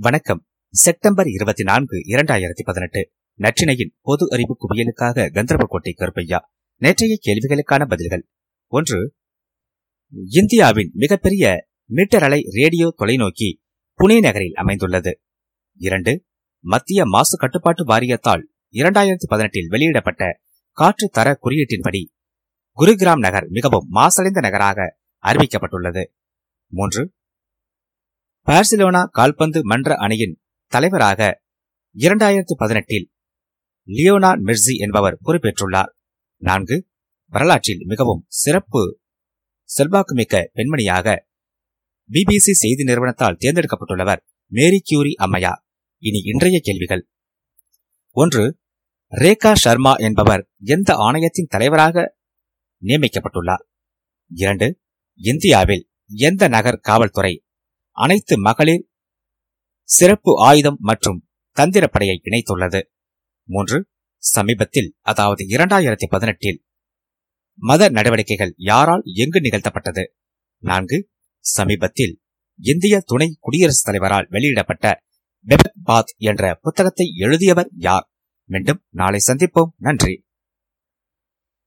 வணக்கம். செப்டம்பர் இருபத்தி நான்கு இரண்டாயிரத்தி பதினெட்டு. நற்றினையின் பொது அறிவு குவியலுக்காக கந்தர்வக்கோட்டை கருப்பையா நேற்றைய கேள்விகளுக்கான பதில்கள். ஒன்று இந்தியாவின் மிகப்பெரிய மீட்டர் அலை ரேடியோ தொலைநோக்கி புனே நகரில் அமைந்துள்ளது. இரண்டு மத்திய மாசு கட்டுப்பாட்டு வாரியத்தால் இரண்டாயிரத்தி பதினெட்டில் வெளியிடப்பட்ட காற்று தர குறியீட்டின்படி குருகிராம் நகர் மிகவும் மாசடைந்த நகராக அறிவிக்கப்பட்டுள்ளது. மூன்று பார்சிலோனா கால்பந்து மன்ற அணியின் தலைவராக இரண்டாயிரத்து பதினெட்டில் லியோனா மிர்சி என்பவர் பொறுப்பேற்றுள்ளார். நான்கு வரலாற்றில் மிகவும் சிறப்பு செல்வாக்குமிக்க பெண்மணியாக பிபிசி செய்தி நிறுவனத்தால் தேர்ந்தெடுக்கப்பட்டுள்ளவர் மேரி கியூரி அம்மையா. இனி இன்றைய கேள்விகள். ஒன்று ரேகா சர்மா என்பவர் எந்த ஆணையத்தின் தலைவராக நியமிக்கப்பட்டுள்ளார்? இரண்டு இந்தியாவில் எந்த நகர் காவல்துறை அனைத்து மகளிர் சிறப்பு ஆயுதம் மற்றும் தந்திரப்படையை இணைத்துள்ளது. மூன்று சமீபத்தில் அதாவது இரண்டாயிரத்தி பதினெட்டில் மத நடவடிக்கைகள் யாரால் எங்கு நிகழ்த்தப்பட்டது? நான்கு சமீபத்தில் இந்திய துணை குடியரசுத் தலைவரால் வெளியிடப்பட்ட பெபக் பாத் என்ற புத்தகத்தை எழுதியவர் யார்? மீண்டும் நாளை சந்திப்போம். நன்றி.